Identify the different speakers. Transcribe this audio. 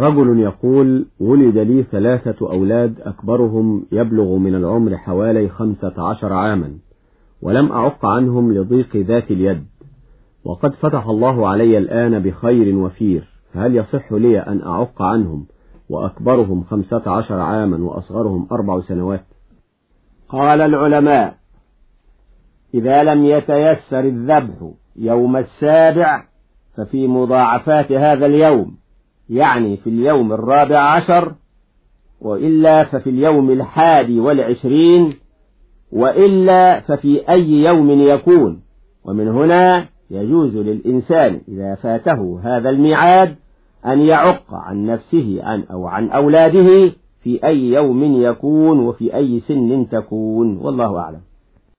Speaker 1: رجل يقول ولد لي ثلاثة أولاد أكبرهم يبلغ من العمر حوالي خمسة عشر عاما ولم أعق عنهم لضيق ذات اليد. وقد فتح الله علي الآن بخير وفير فهل يصح لي أن أعق عنهم وأكبرهم خمسة عشر عاما وأصغرهم أربع سنوات؟
Speaker 2: قال العلماء إذا لم يتيسر الذبح يوم السابع ففي مضاعفات هذا اليوم. يعني في اليوم الرابع عشر وإلا ففي اليوم الحادي والعشرين وإلا ففي أي يوم يكون. ومن هنا يجوز للإنسان إذا فاته هذا الميعاد أن يعق عن نفسه عن أو عن أولاده في أي يوم يكون وفي أي سن تكون. والله أعلم.